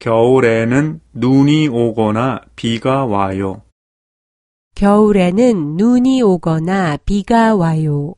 겨울에는 눈이 오거나 비가 와요. 겨울에는 눈이 오거나 비가 와요.